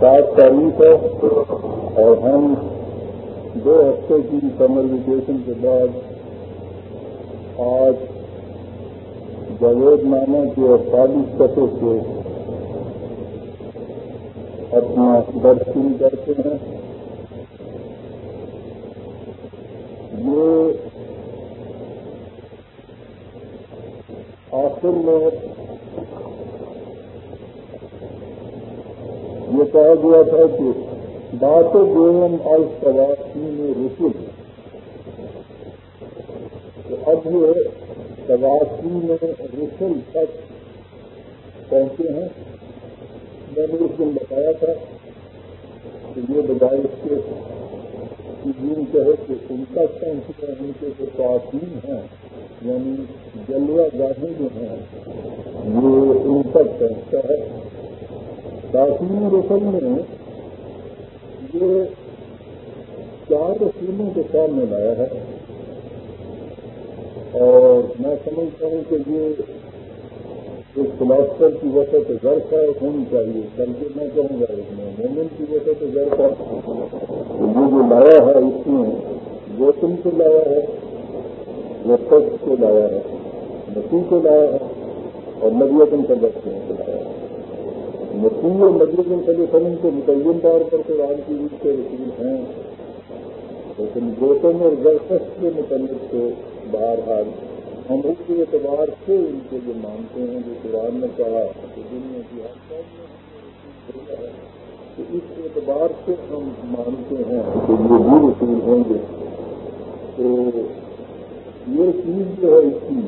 سات تاریخ ہے اور ہم دو ہفتے کی سمر ویکیشن کے بعد آج جاوید نامہ کے اڑتالیس سطح سے اپنا درد شروع کرتے ہیں، یہ آخر میں یہ کہا گیا تھا کہ بات گوئم اور سواسی میں رسول تو اب یہ سواسی میں رسول تک پہنچے ہیں میں نے اس دن بتایا تھا کہ یہ بجائے اس کے دین کہے کہ ان کا پہنچے ان کے جو تعطین ہیں یعنی جلوہ گاہی جو ہیں یہ ان تک پہنچتا ہے تعطین رسم میں یہ چار رسیموں کے سامنے لایا ہے۔ اور میں سمجھتا ہوں کہ یہ ایک فلاسفر کی وجہ سے ضرف ہے ہونی چاہیے بلکہ میں کہوں گا اس میں مومن کی وجہ سے ضرف ہے۔ یہ جو لایا ہے، اس میں گوتم کو لایا ہے، وہ تخت کو لایا ہے مسیح کو لایا ہے اور نبیتن کا دست کو لایا ہے مسیح اور نبیتن صلی فلم کے متعین طور پر تو رام کی روپ کے رسول ہیں، لیکن گوتم اور زرخست کے متعلق تو بہرحال ہم اس کے اعتبار سے ان کے جو مانتے ہیں، جو قرآن نے کہا کہ دنیا کی ہر ہے تو اس اعتبار سے ہم مانتے ہیں، کہ یہ بھی رسول ہوں گے۔ تو یہ چیز جو ہے، اس کی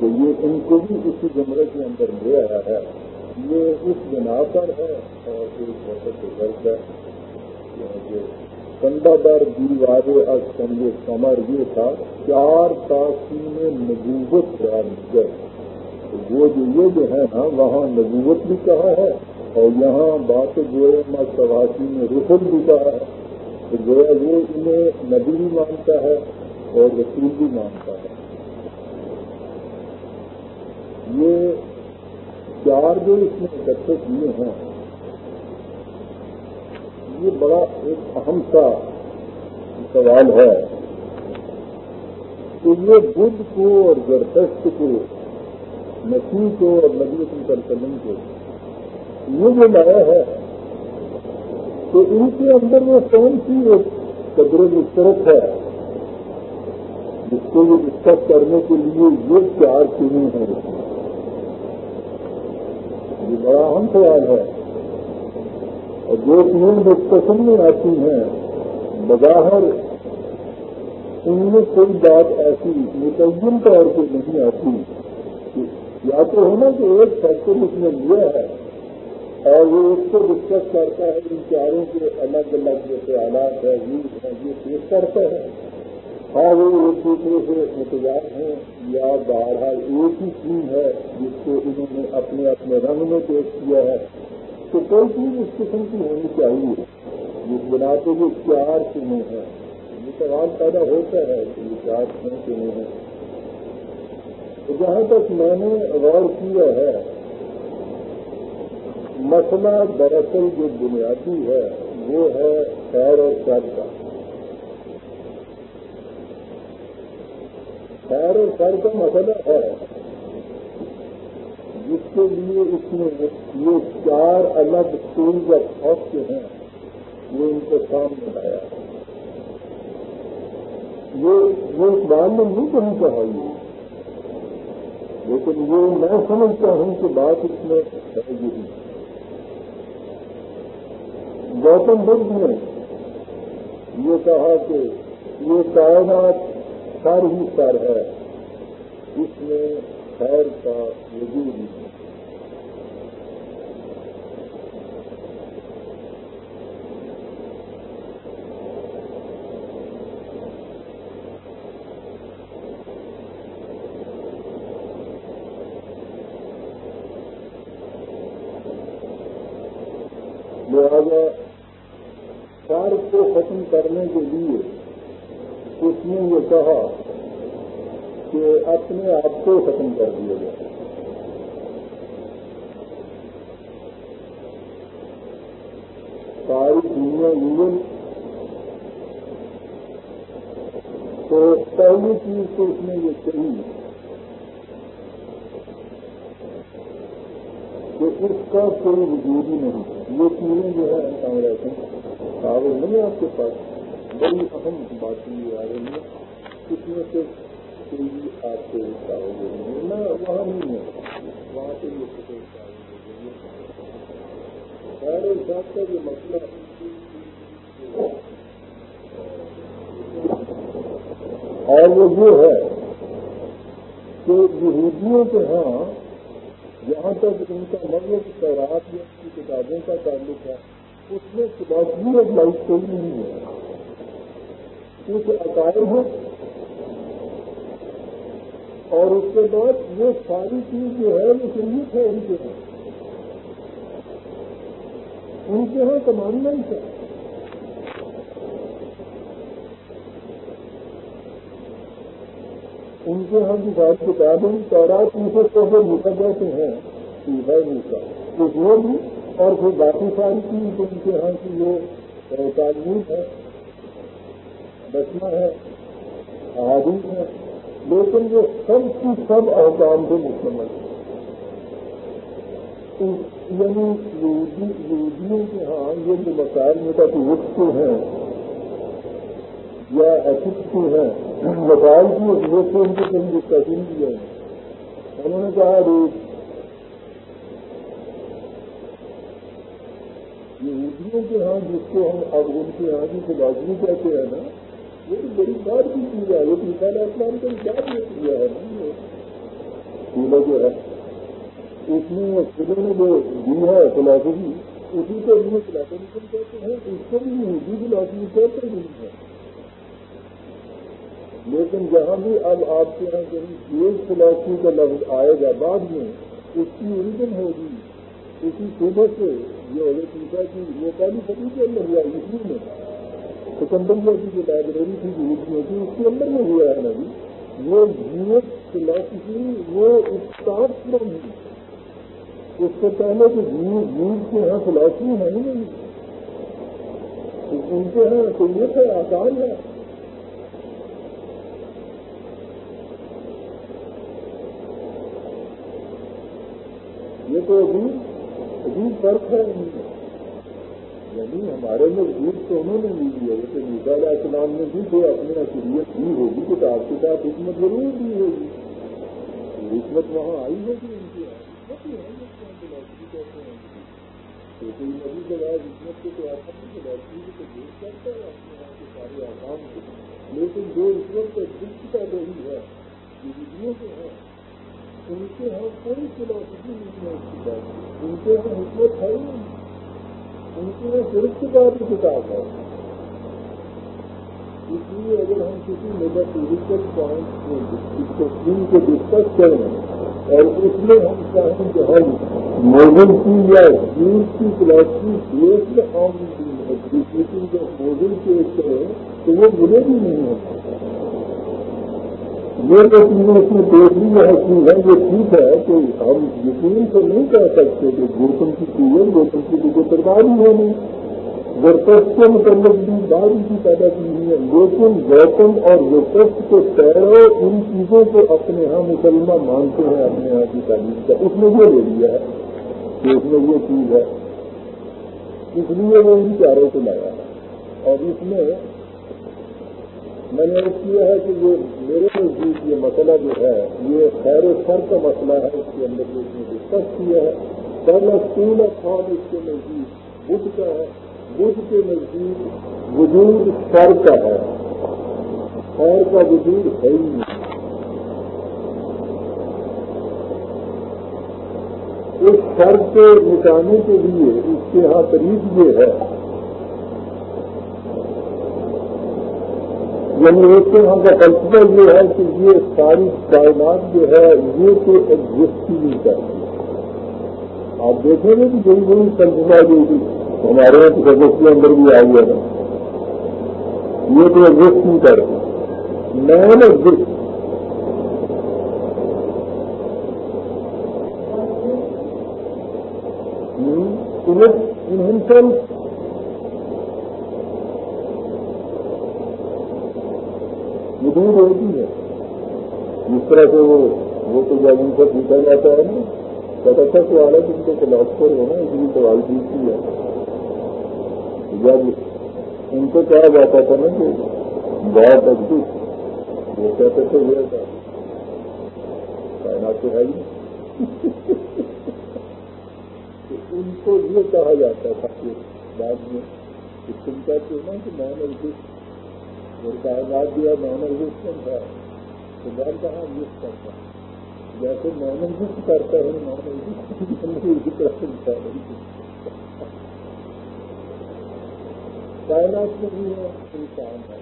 تو یہ ان کو بھی اسی زمرے کے اندر لے آیا ہے۔ یہ اس بنا پر ہے۔ اور ایک وقت غلط ہے۔ کنڈا در دیوار از کنگے کمر یہ تھا، چار تاثیم نبوت بیان کر وہ جو یہ جو ہے نا، وہاں نبوت بھی کہا ہے، اور یہاں بات گوئے میں سواسی میں رسل بھی کہا ہے۔ تو گویا یہ انہیں نبی بھی مانتا ہے اور رسول بھی مانتا ہے۔ یہ چار جو اس میں اکٹھے کیے ہیں، یہ بڑا ایک اہم سا سوال ہے کہ یہ بدھ کو اور زرخست کو مسیح کو اور نبی وسلم کو یہ جو لایا ہے، تو ان کے اندر وہ کون سی ایک قدر مشترک ہے جس کو یہ ڈسکس کرنے کے لیے یہ چار چیزیں ہیں؟ یہ بڑا اہم سوال ہے اور جو تین ڈسکشن میں آتی ہیں، بظاہر ان میں کوئی بات ایسی متعین طور پہ نہیں آتی۔ یا تو ہونا کہ ایک فیکٹر اس نے لیا ہے، اور وہ اس کو ڈسکس کرتا ہے، ان چاروں کے الگ الگ جو خیالات ہے ویوز ہیں یہ پیش کرتا ہے ہاں وہ ایک دوسرے سے متضاد ہیں یا بہرحال ایک ہی چیز ہے جس کو انہوں نے اپنے اپنے رنگ میں پیش کیا ہے، تو کوئی چیز اس قسم کی ہونی چاہیے جس بنا پہ یہ چار چنے ہیں۔ یہ سوال پیدا ہوتا ہے کہ یہ چار کیوں چنے ہیں؟ جہاں تک میں نے غور کیا ہے، مسئلہ دراصل جو بنیادی ہے وہ ہے خیر اور شر کا۔ خیر اور شر کا مسئلہ ہے۔ جس کے لیے اس میں یہ چار الگ اسکول آف جو ہیں، وہ ان کو سامنے لایا یہ اس بات میں نہیں کہنا چاہیے لیکن یہ میں سمجھتا ہوں کہ بات اس میں ہے یہی۔ گوتم بدھ نے یہ کہا کہ یہ کائنات سر ہی سر ہے اس میں خیر کا وجود نہیں۔ ختم کر دیے گئے۔ ساری دنیا یونین۔ تو پہلی چیز تو اس نے یہ کہی کہ اس کا کوئی وجود ہی نہیں۔ یہ چیزیں جو ہے ہم رہتے کاغذ نہیں آپ کے پاس۔ بڑی اہم باتیں یہ آ رہی ہے اس میں صرف کوئی آپ کو کاغذ نہیں وہاں نہیں ہے وہاں پہ یہ کاغذ دے دیں گے خیر یہ مسئلہ اور وہ یہ ہے کہ یہودیوں کے ہاں جہاں تک ان کا مطلب خیرات یا ان کی کتابوں کا تعلق ہے، اس میں فلاسفی آف لائف کوئی نہیں ہے۔ کیونکہ عقائد اور اس کے بعد وہ ساری چیز جو ہے وہ سنگیت ہے ان کے ہاں۔ ان کے یہاں کمانڈمنٹ ہے ان کے ہاں ہم کی بات کتابیں تورات ان سے تو لکھا جاتے ہیں۔ ہے موسا اس وہ بھی اور پھر باقی ساری چیز ان کے ہاں کی جو تعلیم ہے۔ بچنا ہے۔ احادیث ہے۔ لیکن وہ سب کی سب احکام سے مکمل ہے یعنی یہودیوں کے ہاں یہ جو مسائل میں کا ہیں یا ایتھکس کی ہیں، مسائل کی حیثیت سے ان کو کہیں ڈسکشن کی ہے انہوں نے کہا روز یہودیوں کے ہاں جس کو ہم اب ان کے یہاں کی فلاسفی کہتے ہیں نا یہ تو بڑی بات کی چیز ہے یہ مثال اسلام کا بات نہیں کیا ہے۔ نا سیلا جو ہے۔ اس میں خودوں نے جو دی ہے فلاسفی اسی کو ہم فلاسفی کہتے ہیں، اس کو بھی یہودی فلاسفی کہتے نہیں ہے لیکن جہاں بھی اب آپ کے یہاں کہیں ایک فلاسفی کا لفظ آئے گا بعد میں، اس کی اوریجن ہوگی۔ اسی صوبے سے جو حضرت عیسیٰ کی وہ پہلی سطح کے اندر ہوا اسی میں سکندر کی جو لائبریری تھی، جو ہوتی تھی، اس کے اندر میں ہوا ہے نا جی وہ جیت فلاسفی وہ اسٹارٹ فرم اس سے پہلے تو جیت کے یہاں فلاسفی ہے ہی نہیں ان کے یہاں تو یہ ہے آسان ہے۔ یہ تو عجیب عجیب فرق ہے یعنی ہمارے میں تو انہوں نے لی ہے جیسے نیتا علیہ السلام نے بھی تو اپنے اصلیت دی ہوگی تو آپ کے ساتھ حکمت ضرور دی ہوگی۔ حکمت وہاں آئی ہوگی ان کی نبی کے بعد حکمت کے تو آپ تو کرتا ہے، اپنے کے سارے آسام کو لیکن جو حکمت کا دل کا ہے ان کے یہاں کوئی فلاسفی نہیں ہے اس ان کے یہاں حکمت ہے ہی نہیں۔ ان کے یہاں صرف کتاب کی کتاب ہے۔ اس لیے اگر ہم کسی میٹافیزیکل پوائنٹ میں کو ڈسکس کریں اور اس میں ہم چاہیں کہ ہم موزل کی یا جیس کی فلاسفی ایک عام جو موزل پیش کریں تو وہ برے بھی نہیں ہوتے۔ یہ تو چیزیں اس میں دیکھ لی ہے چیز ہے، یہ ٹھیک ہے کہ ہم یقین سے نہیں کہہ سکتے کہ گوتم کی چیزیں گوتم کی کوئی ترکاری ہے نہیں۔ گرپس کے متعلق بھی بات کی پیدا کی ہوئی ہے۔ لیکن گوتم اور گرپس کے پیرو ان چیزوں کو اپنے یہاں مسلمہ مانتے ہیں، اپنے یہاں کی تعلیم کا۔ اس نے یہ لے لیا ہے کہ اس میں یہ چیز ہے۔ اس لیے وہ ان چاروں کو لایا ہے۔ اور اس میں میں نے کیا ہے کہ یہ میرے نزدیک یہ مسئلہ جو ہے، یہ خیر سر کا مسئلہ ہے، اس کے اندر جو اس نے ڈسکس کیا ہے پہلا اسکول آف تھاٹ اس کے نزدیک بدھ کا ہے۔ بدھ کے نزدیک وجود سر کا ہے۔ خیر کا وجود ہے ہی نہیں۔ اس سر کے مٹانے کے لیے، اس کے یہاں قریب یہ ہے۔ یعنی ایک تو وہاں کا فلسفہ یہ ہے کہ یہ ساری کائنات جو ہے یہ تو ایگزٹ ہی نہیں کرتی آپ دیکھیں گے کہ بڑی بڑی فلسفہ جو ہمارے یہاں سبق کے اندر بھی آئی ہے یہ تو ایگزٹ نہیں کرتی مین ایگزٹ ان وجود ہوتی ہے جس طرح سے وہ وہ تو جب ان سے پوچھا جاتا ہے نا۔ بہت اچھا سوال ہے کہ ان کو فلاسفر ہو نا، اس لیے سوال پوچھتی ہے جب ان کو کہا جاتا تھا نا کہ بہت ادبت وہ کہتے تھے یہ تھا کائنات تو ہے ان کو یہ کہا جاتا تھا کہ بعد میں تم کہتے نا کہ نان ایگزٹ اور کائنات دیا نان ایگزٹنٹ تھا تو میں کہاں ایگزٹ کرتا ہوں جیسے نان ایگزٹ کرتا ہے نان ایگزٹ کائنات میں بھی ہے انسان ہے۔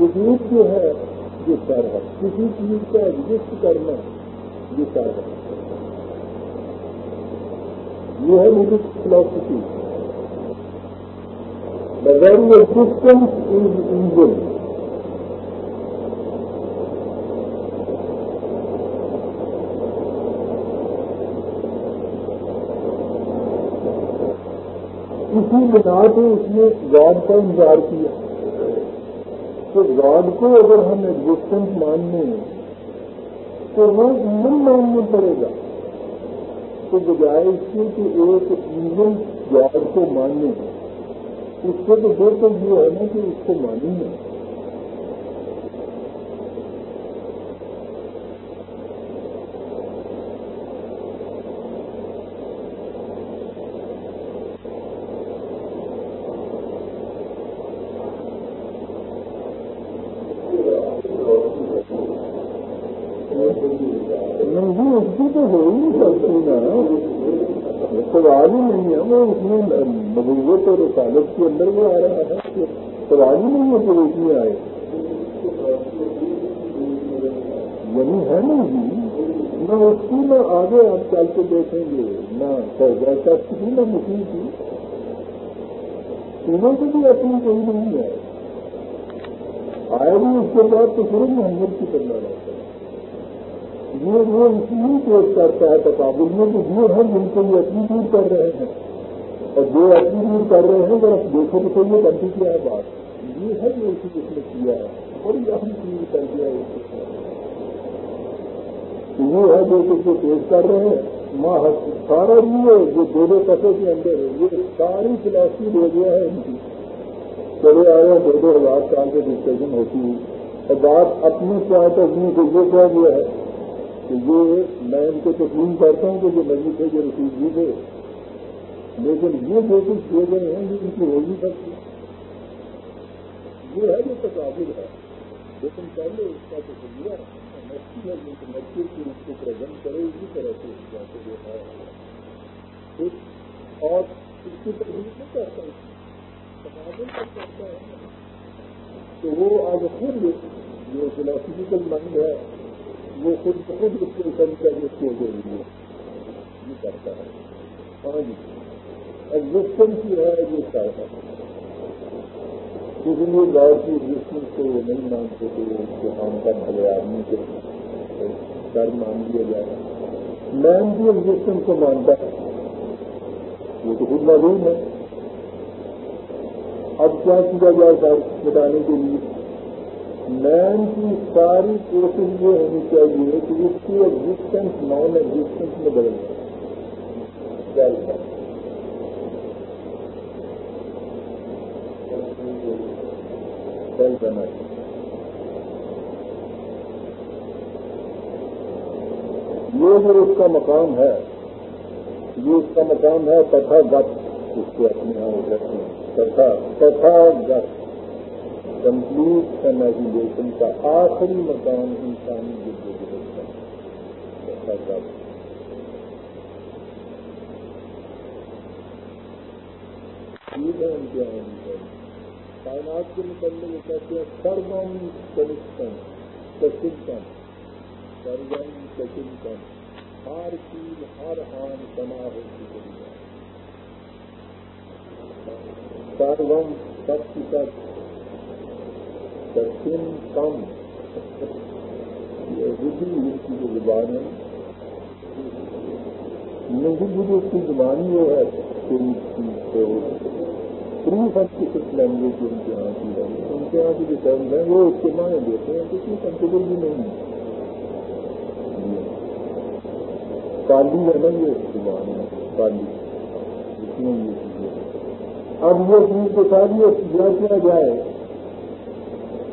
وجود جو ہے، یہ سر ہے۔ کسی چیز کا ایگزٹ کرنا، یہ سر ہے۔ یہ ہے میری philosophy the very existence is engine اسی بنا سے اس نے گاڈ کا انتظار کیا۔ تو گاڈ کو اگر ہم ایگزٹنس ماننے تو وہ انجن ماننا پڑے گا۔ تو بجائے اس کے کہ ایک ایون جاب کو ماننے اس کو تو بہتر یہ ہے نا کہ اس کو معلوم ہے۔ نہیں ہاں، اس کی تو ہو ہی سکتی نا سوال ہی نہیں ہے میں اس میں نبوت اور رسالت کے اندر وہ آ رہا ہے کہ نہیں ہے میں آئے۔ یعنی ہے نا جی نہ اس کی، نہ آگے آپ چل کے دیکھیں گے، نہ ویسا کی نہ مسلم کی۔ تینوں سے بھی اپنی کوئی نہیں ہے۔ آئے بھی اس کے بعد تو صرف محمد کی کرنا رہتا ہے۔ یہ وہ اس لیے پیش کرتا ہے تقابل میں کہ جو ہے جن کو یہ اپنی دور کر رہے ہیں۔ اور جو اپنی دور کر رہے ہیں اگر دیکھو تو کوئی یہ کرتی کیا ہے بات۔ یہ ہے جو اسی کس نے کیا ہے۔ بڑی اہم چیز کر دیا یہ ہے جو کچھ جو پیش کر رہے ہیں۔ ماں سارا یہ ہے، جو دو دو پتے کے اندر ہے۔ یہ ساری فلاسفی دے دیا ہے ان کی۔ چلے آئے دو دو ہزار سال کی ڈسکشن ہوتی ہے۔ اور بات اپنی چاہے تو اپنی کو یہ کہہ دیا ہے کہ یہ میں ان کو تسلیم کرتا ہوں کہ جو نبی تھے جو رسول جی تھے لیکن یہ جو کچھ کیے گئے ہیں یہ ان کی ہو نہیں سکتی یہ ہے جو تقابل ہے۔ لیکن پہلے اس کا تو سمجھا مسجد ہے جو مسجد کی اس کو پرزنٹ کرے، اسی طرح سے اس کا جو ہے۔ اور اس کی تجویز نہیں کرتا تقابل کر کرتا ہے۔ تو وہ آج خود جو فلاسفیکل مائنڈ ہے، وہ خود خود اس کو کر کے اس کے لیے یہ کرتا ہے۔ ہاں جی۔ ایگزٹنس جو ہے یہ کرتا ہے۔ اس لیے کی ایگزٹنس کو وہ نہیں مانتے تھے اس کے کام کا بھلے آدمی کے ڈر مان دیا جائے۔ مین بھی ایگزٹنس کو مانتا ہے۔ وہ تو خود معلوم ہے۔ اب کیا کیا جائے گا بتانے کے لیے؟ مین کی ساری کوشش یہ ہونی چاہیے کہ اس کی ایگزٹینس نان ایگزٹینس میں بدل جائے۔ چل یہ جو اس کا مقام ہے۔ یہ اس کا مقام ہے کتھا گت اس کو اپنے یہاں رکھتے ہیں۔ کتھا کتھا گت کمپلیٹ امیجنیشن کا آخری مقام انسانی جدوجہد کا چیز ہے ان کے آنے کائنات کے نکلنے وہ کہتے ہیں سرگم کنشن سچنتن سرگم سچنتن ہر چیز، ہر آن تنا ہو چکی ہے۔ سرگم سب کی سب دکن کم بدھی اس کی جو زبان ہے نہیں بدھی اس کی زبان یہ ہے۔ پری سب لینگویج ان کے یہاں کی ہے۔ ان کے یہاں کی جو ٹرمز ہیں، وہ اس کے معنی دیتے ہیں کسی کنسیڈر بھی نہیں ہے۔ کالی ہے نا یہ زبان ہے کالی اس میں یہ چیزیں اب یہ چیز کے ساتھ یہ کیا کیا جائے۔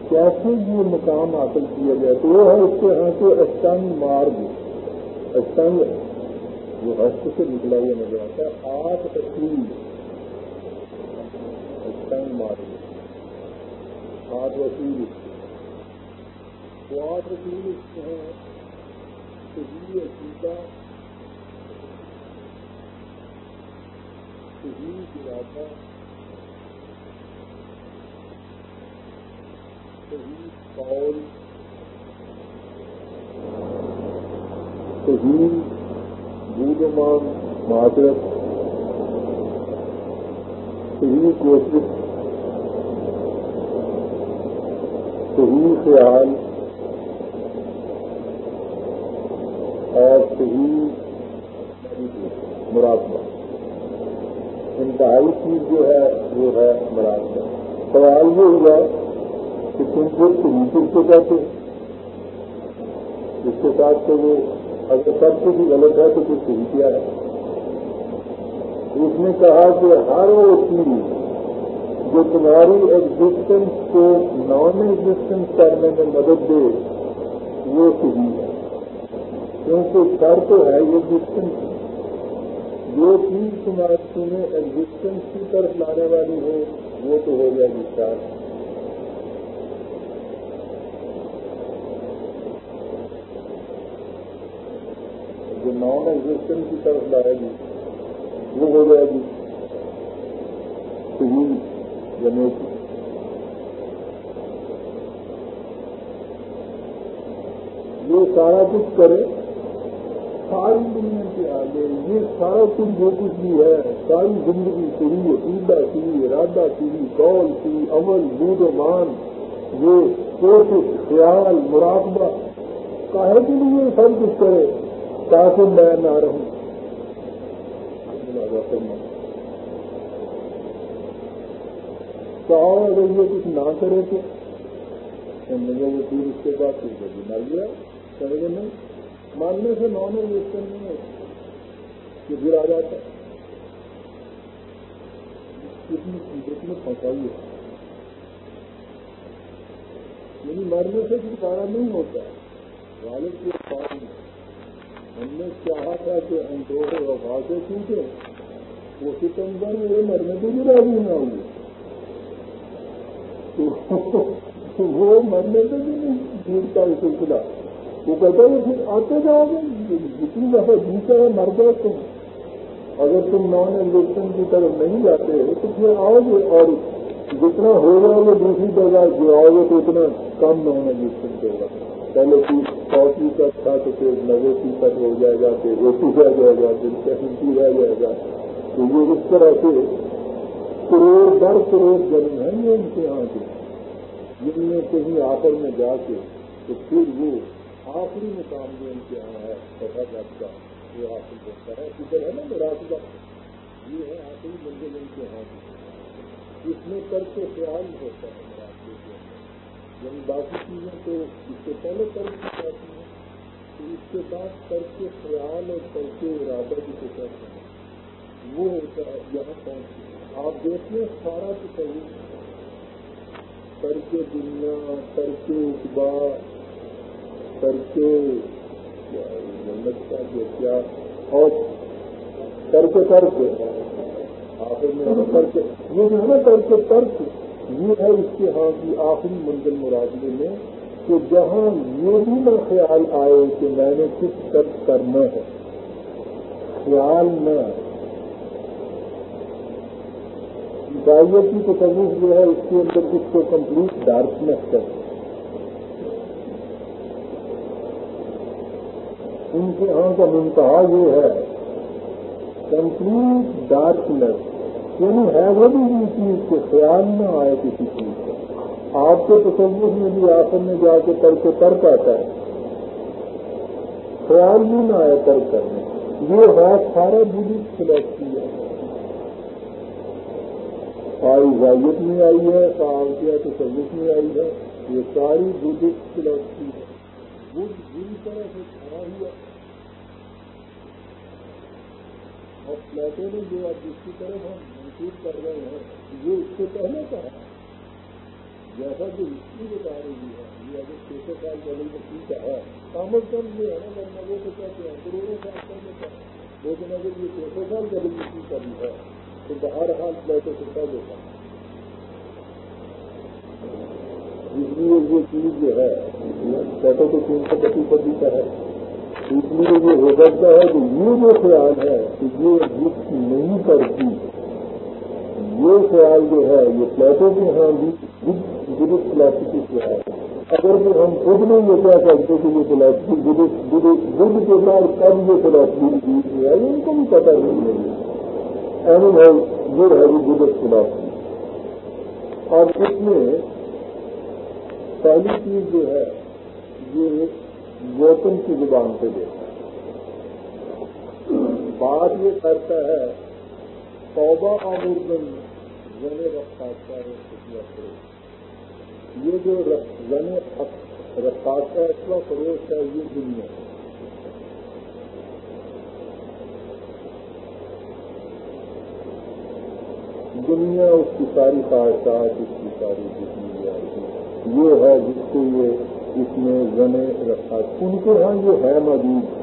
کیسے یہ مقام حاصل کیا جائے؟ تو وہ ہے اس کے یہاں کے اسٹنگ مارگ۔ اسٹنگ جو ہست سے نکلا ہوا نظر آتا ہے۔ آٹھ تقریب اسٹنگ مارگ آٹھ وسیل وہ آٹھ وسیل اس کے ہیں صحیح عقیدہ صحیح ارادہ صحیح قول۔ صحیح بودمان معذرت۔ صحیح کوشش۔ صحیح خیال اور صحیح مراقبہ انتہائی چیز جو ہے، وہ ہے مراقبہ سوال یہ ہوا کہ تم کو صحیح کو کہتے اس کے ساتھ تو وہ اگر سب کچھ غلط ہے تو پھر صحیح کیا ہے؟ اس نے کہا کہ ہر وہ چیز جو تمہاری ایگزٹینس کو نان ایگزٹینس کرنے میں مدد دے، وہ صحیح ہے۔ کیونکہ سر تو ہے ایگزٹینس جو چیز تمہاری تمہیں ایگزٹینس کی طرف لانے والی ہو وہ تو ہو گیا گی سر نان ایگزٹنس کی طرف لائے گی وہ ہو جائے گی جی۔ صحیح جنیٹ یہ سارا کچھ کرے، ساری دنیا کے آگے، یہ سارا کچھ جو کچھ بھی ہے، ساری زندگی سری عقیدہ سری ارادہ سری کال سی عمل بود و مان یہ کوشش خیال، مراقبہ، کاہے کے لیے سب کچھ کرے، تاکہ میں نہ رہوں۔ کہا اگر یہ کچھ نہ کرے تو مجھے وہ پھر اس کے بعد پھر بھی مر گیا کرے گا نہیں۔ ماننے سے نان ویسٹرن نہیں ہے کہ گر آ جاتا کتنی چیزیں میں پھنسائی ہے۔ یعنی مرنے سے کچھ سارا نہیں ہوتا۔ والد کے پاس میں ہم نے چاہا تھا کہ ہم دو وفا سے ٹوٹے وہ ستمبر میں مرنے کو بھی راضی نہ ہوئے۔ وہ مرنے سے بھی نہیں ٹوٹتا ہے سلسلہ۔ وہ کہتا ہے پھر آتے جاؤ گے جتنی دفعہ جیتا ہے مر گئے تم اگر تم نان انجیکشن کی طرف نہیں جاتے تو پھر آؤ گے اور جتنا ہوگا وہ دوسری جگہ جو آؤ گے، تو اتنا کم نان انجیکشن ہوگا پہلے سو فیصد تھا تو پھر نوے فیصد ہو جائے گا، پھر ایسی رہ جائے گا، پھر سیونٹی رہ جائے گا۔ تو یہ اس طرح سے کروڑ در کروڑ جنم ہے یہ امتحان کے جن میں کہیں آخر میں جا کے تو پھر وہ آخری مقام جو ان کے یہاں ہے سفا جات کا وہ حاصل ہوتا ہے۔ ادھر ہے نا مراقبہ یہ ہے آخری منزل ان کے یہاں کی اس میں کر کے خیال ہوتا ہے یعنی باقی چیزیں تو اس سے پہلے کر کی جاتی ہیں تو اس کے بعد کر کے خیال اور کر کے ارادہ بھی تو کہتے ہیں وہ ہوتا ہے یہاں پہنچ آپ دیکھیں سارا تصور کر کے دنیا کر کے اقبا کر کے جنت کا جو کیا اور کر کے کر کے آخر میں کر کے یہ جو کر کے ترک یہ ہے اس کے ہاں کی آخری منزل مراقبے میں کہ جہاں یہ بھی نہ خیال آئے کہ میں نے کچھ سب کرنا ہے، خیال نہ آئے۔ عیسائیت کی تصویر جو ہے اس کے اندر اس کو کمپلیٹ ڈارکنیس کر ان کے ہاں کا منتہا یہ ہے کمپلیٹ ڈارکنیس یعنی ہے وہ بھی چیز کے خیال نہ آئے کسی چیز کا. آپ کے تصور میں بھی آسن میں جا کے کر کے ترک آتا ہے۔ خیال بھی نہ آئے ترک کرنے یہ ہے سارا بری سلیکٹ کیا آئی غائب میں آئی ہے، کام کیا تو سروس میں آئی ہے، یہ ساری بدھسٹ فلاسفی ہے۔ بدھ بری طرح سے کھڑا ہوا اور فلیٹوں نے جو آپ جس کی طرف ہم محسوس کر رہے ہیں، یہ اس سے پہلے کا ہے۔ جیسا کہ ہسٹری بتا رہی ہے، یہ اگر چھ سو سال پہلے مچھلی کا ہے کم از کم یہ ہے نا ورنہ وہ تو کہتے ہیں کروڑوں سال پہلے کا لیکن اگر یہ چھ سو سال پہلے مچھلی کا بھی ہے تو باہر حال فلیٹوں سے پہلے کا اس لیے یہ چیز جو ہے فلیٹوں کو تین سو پچیس پتی کا ہے۔ اس لیے یہ ہو سکتا ہے کہ یہ جو خیال ہے کہ یہ ایگزٹ نہیں کرتی، یہ خیال جو ہے، یہ فلیٹوں کے ہاں بھی بدھ فلاسفی سے ہے۔ اگر بھی ہم خود نہیں یہ کہہ سکتے کہ یہ فلاسفی بدھ کے بعد کب یہ فلاسفی بیچ میں ان کو بھی پتہ نہیں ہے۔ اینی ہے یہ ہے یہ بدھ فلاسفی اور اس میں پہلی چیز جو ہے، یہ گوتم کی زبان سے دیکھا۔ بات یہ کرتا ہے، توبہ آمردن زن رفتار یہ جو زن رفتار کا ایسا فروغ ہے یہ دنیا ہے دنیا اس کی ساری خواہشات، اس کی ساری جتنی یہ ہے جس کو یہ اس میں زنے رکھا۔ ان کے ہاں یہ ہے موجود۔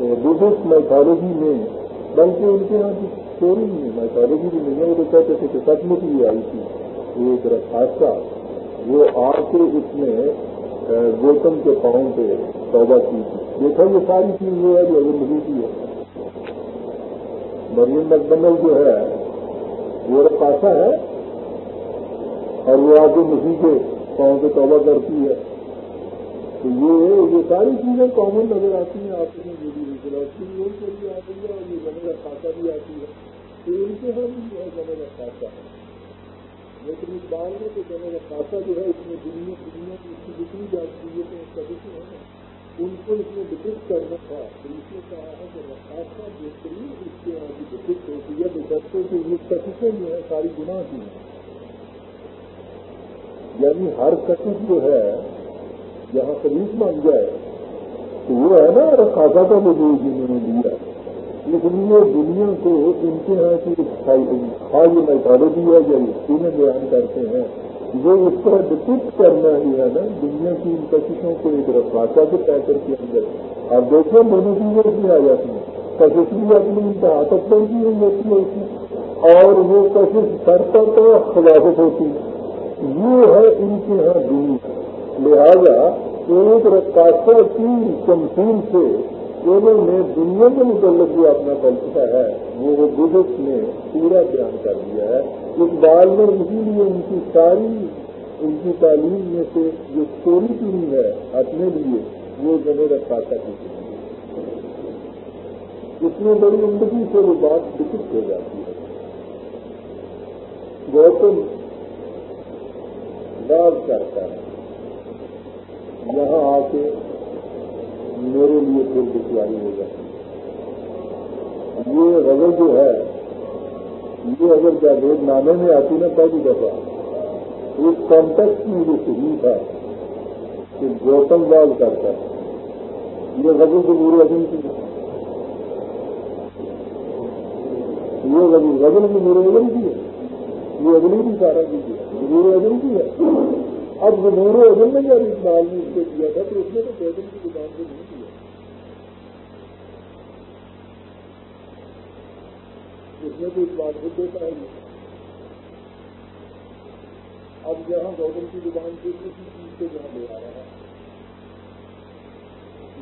بدھسٹ مائتھالوجی میں بلکہ ان کے یہاں کی اسٹوری نہیں مائتھالوجی بھی نہیں ہے، وہ تو کہتے تھے کہ سچ مچ بھی آئی تھی۔ ایک رکھا وہ آ کے اس میں گوتم کے پاؤں پہ توبہ کی تھی۔ دیکھا، یہ ساری چیز وہ ہے جو ابھی نہیں کی ہے۔ مریم مکمل جو ہے وہ رکھا ہے اور وہ آگے مسیح کے پاؤں پہ توبہ کرتی ہے۔ تو یہ یہ ساری چیزیں کامن نظر آتی ہیں۔ آپ میں میری فلاسفی بھی وہی چلی آتی ہے اور یہ جمع کا خاصہ بھی آتی ہے۔ تو ان کے ہم بھی ہے جمع کا خاصہ ہے۔ لیکن اس بار میں تو جمع کا خاصہ جو ہے، اس میں دنیا دنیا کی اس کی جتنی جاتی ہے تو اس کا دکھ ہے۔ ان کو اس میں ڈپٹ کرنا تھا۔ تو اس نے کہا ہے کہ رقاصہ بہترین اس کے آگے ڈپٹ ہوتی ہے، جو بچوں کی یہ کششیں جو ہے، ساری گناہ کی ہیں۔ یعنی ہر کشش جو ہے، جہاں خریف بن جائے، تو وہ ہے نا رقاصہ کا وجود جنہوں نے دیا۔ اس لیے دنیا کو ان کے یہاں کی خاص میتھالوجی ہے یا ہسٹری میں بیان کرتے ہیں۔ وہ اس طرح ڈپٹ کرنا ہی ہے نا، دنیا کی ان کششوں کو ایک رقاصہ کے پیکر کے اندر۔ آپ دیکھیں دونوں چیزیں اس میں آ جاتی ہیں۔ کشش بھی اپنی انتہا تک پہنچی ہوئی ہوتی ہے اور وہ کشش سر پر تو خلافت ہوتی ہے۔ یہ ہے ان کے یہاں دنیا لہذا ایک رقاصہ کی تمثیل سے انہوں نے دنیا کے متعلق جو اپنا فلسفہ ہے، وہ بزرگ نے پورا بیان کر دیا ہے۔ اس بال میں اسی لیے ان کی ساری، ان کی تعلیم میں سے جو اسٹوری چنی ہے، اپنے لیے، وہ جگہ رقاصہ کی چنی اس میں بڑی عمدگی سے وہ بات وکست ہو جاتی ہے۔ گوتم باز کرتا ہے، یہاں آ کے میرے لیے پھر دشواری ہو جاتی ہے۔ یہ غزل جو ہے یہ اگر جاوید نامے میں آتی نا پہلی دفعہ اس کانٹیکٹ میں جو صحیح تھا کہ گوتم لال کرتا ہے۔ یہ غزل تو میرے عظیم کی یہ غزل غزل بھی میرے عظم کی ہے۔ یہ اگلی بھی سارا کی ہے۔ میرے عظم کی ہے۔ اب زمور عظم نے جب اقبال نے اس کو کیا تھا، تو اس نے تو بیگم کی دکان سے نہیں کیا اس نے تو اقبال کو دیتا ہے اب جہاں گوتم کی دکان سے کسی چیز سے جہاں لے آ رہا ہے۔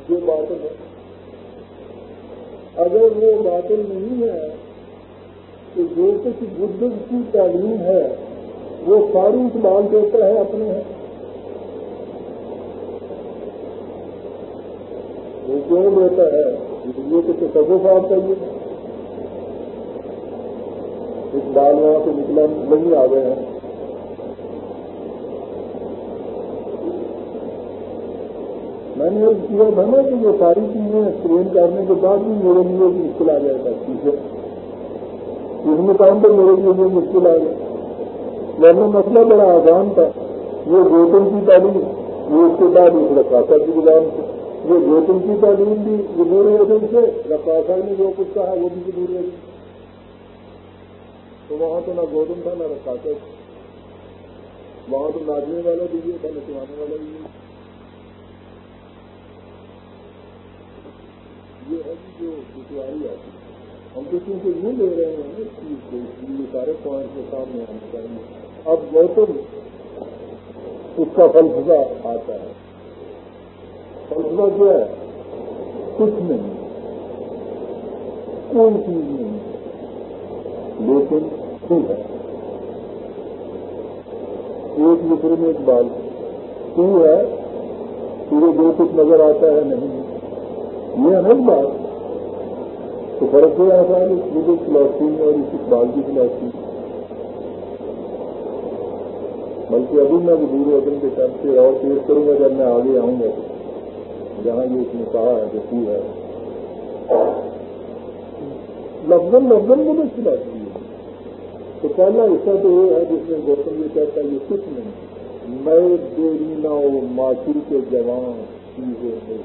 جو باطل ہے۔ اگر وہ باطل نہیں ہے، تو جو کچھ بدھ کی تعلیم ہے، وہ ساری اقبال دیتا ہے اپنے۔ ہیں وہ کیوں دیتا ہے؟ یہ تو تصوف آپ چاہیے اقبال وہاں سے نکلا نہیں آ گئے ہیں۔ میں نے یہ کیا تھا نا کہ یہ ساری چیزیں ایکسپلین کرنے کے بعد بھی میرے لیے مشکل آ جائے گا۔ ٹھیک ہے۔ اس مقام پر میرے لیے یہ مشکل آ گیا۔ ورنہ مسئلہ بڑا آسان تھا۔ یہ گوتم کی تعلیم یہ اس کے بعد اس رقاصہ کی غلام تھی۔ یہ گوتم کی تعلیم بھی ضرور عدم سے، رقاصہ نے جو کچھ کہا وہ بھی ضرور ہے تو وہاں تو نہ گوتم تھا، نہ رقاصہ وہاں تو ناچنے والا بھی یہ تھا نچوانے والا بھی یہ۔ ہے کہ جو دشواری آتی ہے۔ ہم تو کیونکہ یوں لے رہے ہیں اس چیز کو اس لیے سارے پوائنٹ کے سامنے آنے چاہیے اب گوتم، اس کا فلسفہ آتا ہے۔ فلسفہ کیا ہے، کچھ نہیں۔ کوئی چیز نہیں۔ لیکن ٹھیک ہے۔ ایک دوسرے میں ایک بال تو ہے، تیرے جو کچھ نظر آتا ہے نہیں۔ یہ ہے بات۔ تو فرق یہ آتا ہے اس کی فلاسفی میں اور اس اقبال کی فلاسفی۔ بلکہ ابھی میں دور وطن کے ساتھ سے اور پیش کروں گا جب میں آگے آؤں گا۔ جہاں یہ اس نے کہا ہے کہ تو ہے۔ لفظ لفظ میں بھی فلاسفی۔ تو پہلا حصہ تو یہ ہے جس میں گوتم یہ کہتا ہے یہ کچھ نہیں۔ میں دیرینا ماچر کے جوان چیزیں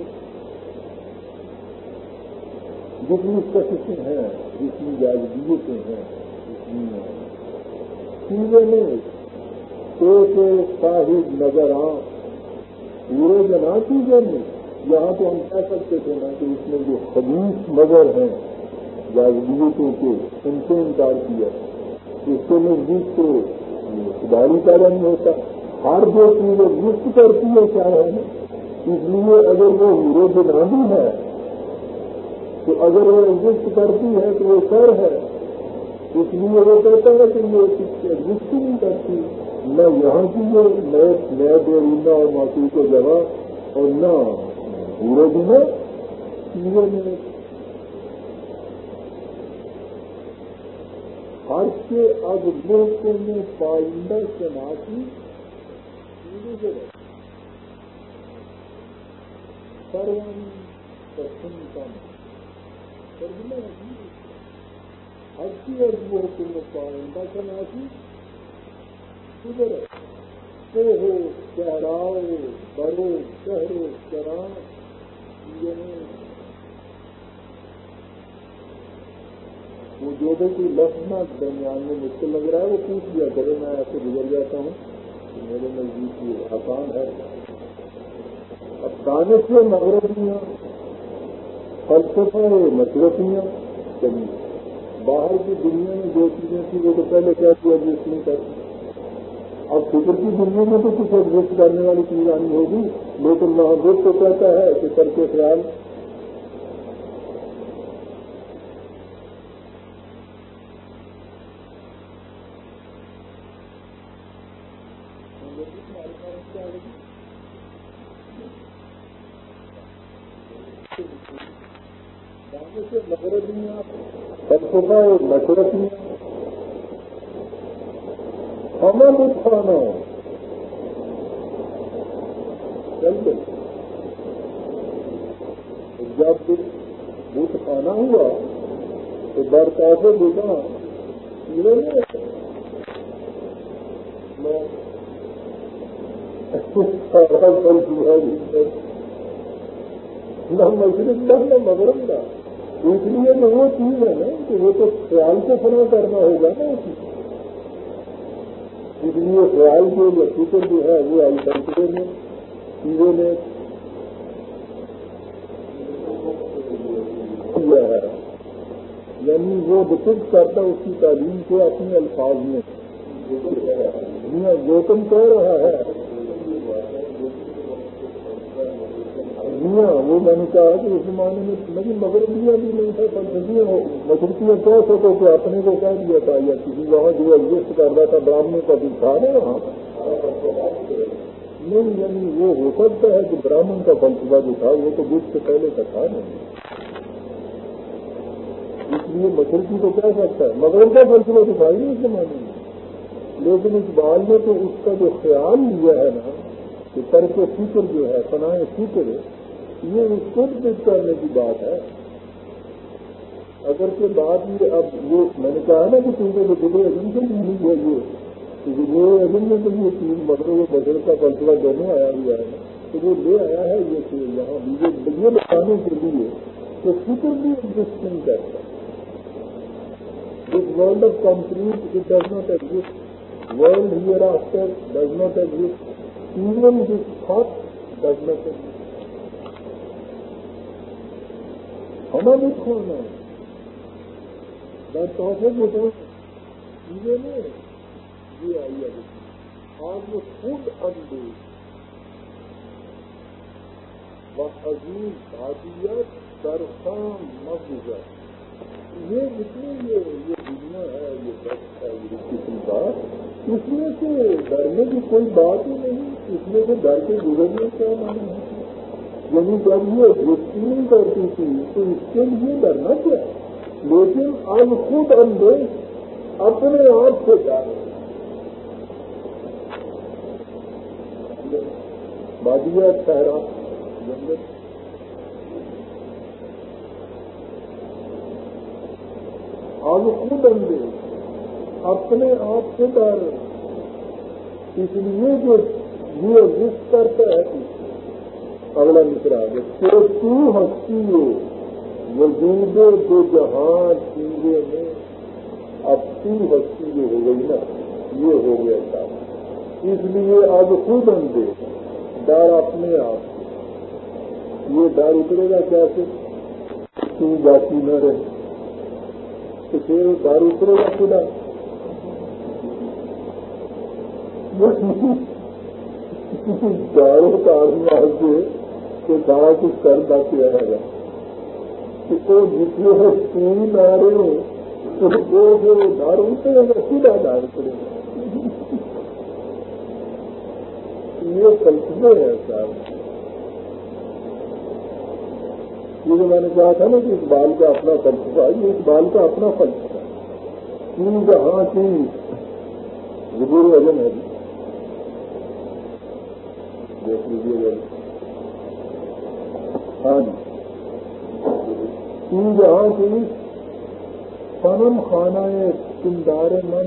جتنی کششیں ہیں، جتنی جاگیتیں ہیں، جتنی چیزیں نہیں۔ ایک صاحب نظر آ۔ پورے جنا چیزیں نہیں۔ یہاں تو ہم کہہ سکتے تھے نا کہ اس میں جو خبیص نظر ہیں جاگیتوں کے، ان سے انکار کیا۔ اس کے نزدیک تو سدھاری پیدا نہیں ہوتا۔ ہر جو چیزیں مفت کرتی ہے کیا ہے؟ اس لیے اگر وہ ہیرو بنا بھی ہے، تو اگر وہ ایگزٹ کرتی ہے تو وہ سر ہے۔ اس لیے وہ کہتا ہے کہ یہ ایگزٹ نہیں کرتی۔ نہ یہاں کی وہ نئے نئے دینا اور معافی کو جگہ، اور نہ پورے دن چیزیں میں ہر کے اب لوگوں میں پائندہ شناخی سروانی پسند کا ہرسی اور وہ حکم پائندہ سناسی ادھر ہو چہراؤ بڑو چہرو چرا وہ جو بھی کوئی لفظ نہ درمیان میں مشکل لگ رہا ہے، وہ پوچھ لیا کرے میں ایسے گزر جاتا ہوں۔ میرے نزدیک یہ آسان ہے۔ اب دانے سے مغربیاں فلسفہ مشرفیاں کمی باہر کی دنیا میں جو چیزیں تھیں، وہ تو پہلے کیا تھی ایڈجسٹ نہیں کرتی اب فکر کی دنیا میں تو کچھ ایڈجسٹ کرنے والی چیز آنی ہوگی۔ لیکن محبوب تو کہتا ہے کہ کر کے خیال فلسفہ مشرقی ہمیں اٹھانا چلتے جب بت کھانا ہوا تو برتا سے بتا نہ مشرق کا نہ مغرب کا اس لیے تو وہ چیز ہے نا کہ وہ تو خیال کو فنا کرنا ہوگا نا اس لیے خیال جو یا فکر جو ہے وہ آئی سلسلے میں چیزوں نے کیا ہے یعنی وہ ڈپٹ کرتا اس کی تعلیم کو اپنے الفاظ میں۔ گوتم کہہ رہا ہے۔ وہ میں نے کہا کہ اس زمانے میں لیکن مغربیاں بھی نہیں تھا پنچیاں مشرقیاں کہہ سکو کہ اپنے کو کہہ دیا تھا یا کسی وہاں جو ایگزٹ کر رہا تھا براہمنوں کا بھی تھا نا وہاں۔ نہیں یعنی وہ ہو سکتا ہے کہ براہمن کا فلسفہ جو تھا، وہ تو بدھ سے پہلے کا تھا نہیں۔ لیے مشرقی تو کہہ سکتا ہے، مغرب کا فلسفہ تو تھا ہی نہیں اس زمانے میں۔ لیکن اس بال نے تو اس کا جو خیال لیا ہے نا کہ ترک فکر جو ہے، فنائے فکر، یہ اس کو پیش کرنے کی بات ہے۔ اگر کہ بات یہ اب وہ میں نے کہا نا کہ تم کو جو سے نہیں ہے یہ میرے ابھی میں تو یہ تین مدروں کے کا فلسلہ دونوں آیا ہوا ہے۔ تو وہ لے آیا ہے یہ کہ یہاں یہ بتانے کے لیے کہ فکر بھی ایگزٹ نہیں کرتا۔ This world of complete it does not exist world hereafter does not exist even this thought does not exist ہمیں بھی کھولنا ہے چیزیں یہ آئی ہے آج وہ فوڈ انڈے عظیم بادیت درخان مفضر یہ جتنی یہ یہ دنیا ہے، یہ دست ہے، یہ قسم کا اس میں سے ڈرنے کی کوئی بات ہی نہیں، اس میں سے ڈر کے گزرنے کیا مانا ہے؟ یعنی جب یہ درستی کرتی تھی، تو اس کے لیے ڈرنا کیا؟ لیکن اب خود اندے اپنے آپ سے جا رہے بادیا ٹھہرا اب خود اندے اپنے آپ سے ڈر۔ اس لیے جو یہ جس کرتا ہے، اگلا مشرا ہے۔ تو تو ہستی ہو، وجود جو جہاں چیزیں میں اب تو ہستی جو ہو گئی نا، یہ ہو گیا تھا اس لیے اب خود اندے ڈر اپنے آپ یہ ڈر اترے گا کیسے تو جاتی نہ رہے۔ تو پھر ڈر اترے گا خدا۔ ڈاروں کا آدمی آ کہ سارا کچھ کرنا کیا ہے۔ کہ وہ جتنے تین آ رہے ہو تو وہ جو ڈر اترے گا سیدھا ڈر اترے گا یہ فلسفے ہے۔ صاحب یہ جو میں نے کہا تھا نا کہ اقبال کا اپنا فلسفہ یہ اقبال کا اپنا فلسفہ تین جہاں کی وجود وزن ہے۔ دیکھ لیجیے گا۔ ہاں جی۔ تین جہاں کی فنم خانہ پندار من۔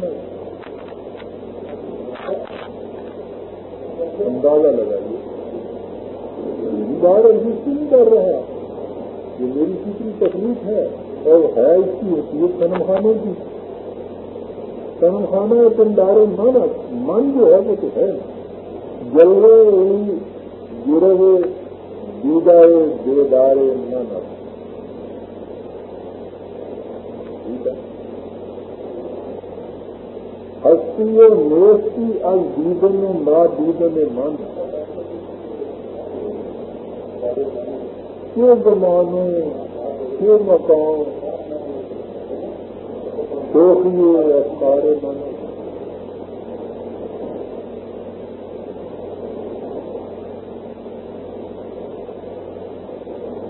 اندازہ لگائیے بار ایگزٹ نہیں کر رہا یہ میری کتنی تکلیف ہے اور ہے اس کی حیثیت صنم خانے کی۔ صنم خانہ پندارے من من جو ہے وہ تو ہے۔ جلوے ہوئی گرے ہوئے دیدارے من ہستی نیستی از دیدن ما دیدن من کے زمانے کے مکان شوقیے سارے من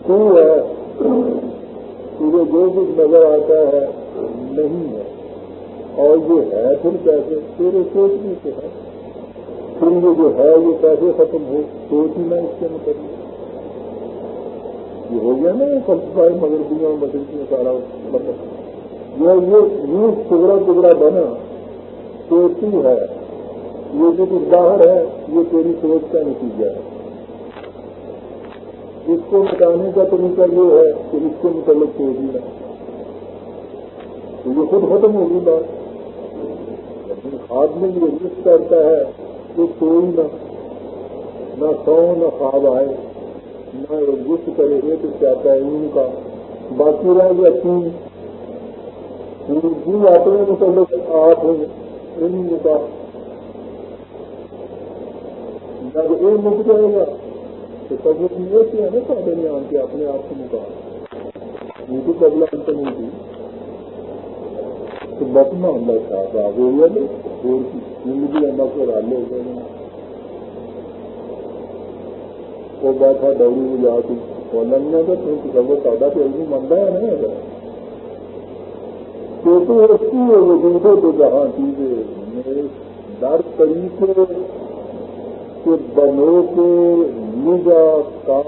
تو ہے؟ تجھے جو کچھ نظر آتا ہے نہیں ہے، اور یہ ہے پھر کیسے؟ تیرے سوچنے سے ہے۔ پھر یہ جو ہے یہ کیسے ختم ہو؟ سوچ ہی میں اس کے مطلب یہ ہو گیا نا یہ فلسفہ مغربیاں مغربیاں سارا مطلب۔ یہ یہ یوں ٹکڑا ٹکڑا بنا تو تو ہے۔ یہ جو کچھ باہر ہے، یہ تیری سوچ کا نتیجہ ہے۔ اس کو مٹانے کا طریقہ یہ ہے کہ اس کے متعلق سوچ ہی نہ تو یہ خود ختم ہوگی بات۔ آدمی جو رس کرتا ہے تو کوئی نہ نہ سو نہ خواب آئے۔ نہ رس کرے ایک چاہتا ہے ان کا باقی رہ گیا تین۔ جن جی اپنے مطلب آپ ہیں ان کا جب یہ مک جائے گا تو سب یہ کیا ہے سارے نے آ کے اپنے آپ سے مکا ان کی قبلہ انت نہیں تھی۔ تو بچنا ہوں صاحب آ گئی زندگی ہم کو رالے ہو گئے۔ وہ بیٹھا ڈوری میں جا کے بولن میں تو تم سب ساڈا تو ایسی منتا ہے نہیں ہے تو تو رکھتی ہے وہ دوسرے تو جہاں چیزیں ڈر طریقے کے بنو کے نگا کا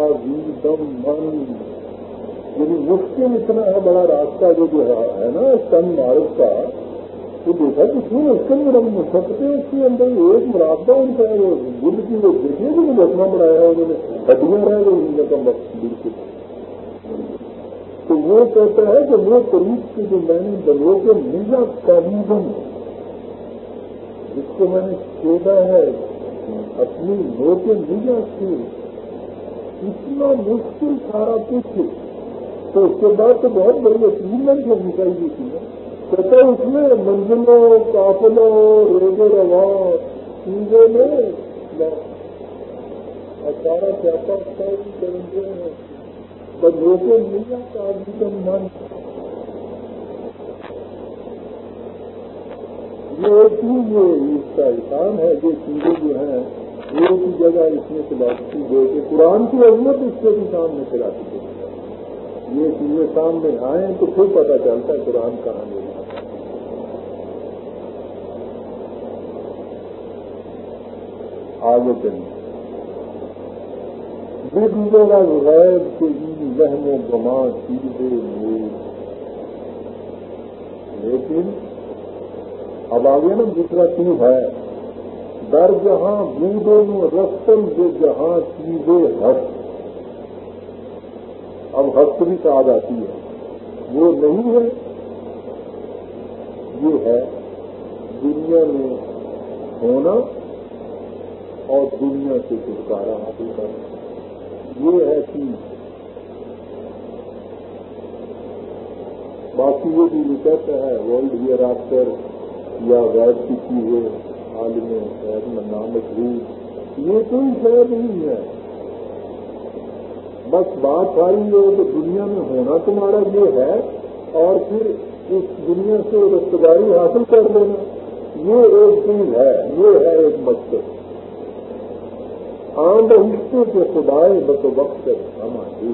دم من یعنی مشکل اتنا ہے بڑا راستہ جو جو ہے نا تن مارک کا وہ دیکھا کہ کیوں اس کے اندر ہم سکتے ہیں، اس کے اندر ایک مراقبہ ان کا وہ بدھ کی وہ دیکھیے کہ وہ رچنا بنایا ہے، انہوں نے ہڈیاں رہ گئی ان کا بالکل تو وہ کہتا ہے کہ وہ قریب کے جو میں نے بنو کے نیزا قابل جس کو میں نے کھیلا ہے، اپنی لو کے نیزا سے، اتنا مشکل سارا کچھ۔ تو اس کے بعد تو بہت بڑی اچیومنٹ جو نکائی گئی تھی کہتے اس میں منزلوں کافلوں روزے روا چیزوں میں اٹھارہ چاہتا کریں ہیں؟ بدلو کے ملا کا آدمی کا من یہ چیز اس کا احسان ہے جو چیزیں جو ہیں ایک ہی جگہ اس میں فلاسفی دے کے قرآن کی عظمت اس کے بھی سامنے چلاتی ہے یہ چیزیں سامنے آئیں تو پھر پتہ چلتا ہے قرآن کہاں لے آگے چلیں۔ بدلا غیر کے لہن و گما چیزیں لیکن اب آگے نا دوسرا چیز ہے، در جہاں بوڈوں میں رسم جو جہاں چیزیں ہست اب ہست بھی کہا جاتی ہے۔ وہ نہیں ہے، یہ ہے دنیا میں ہونا۔ اور دنیا سے چھٹکارا حاصل کرنا۔ یہ ہے چیز۔ باقی یہ بھی کہتا ہے ورلڈ ایئر آفٹر یا غیر کی چیزیں عالم شہر میں نام یہ کوئی شہر نہیں ہے۔ بس بات ساری ہے کہ دنیا میں ہونا تمہارا یہ ہے اور پھر اس دنیا سے رشتے حاصل کر لینا۔ یہ ایک چیز ہے، یہ ہے ایک مقصد۔ آن رشتے کے خدائے بس وقت ہماری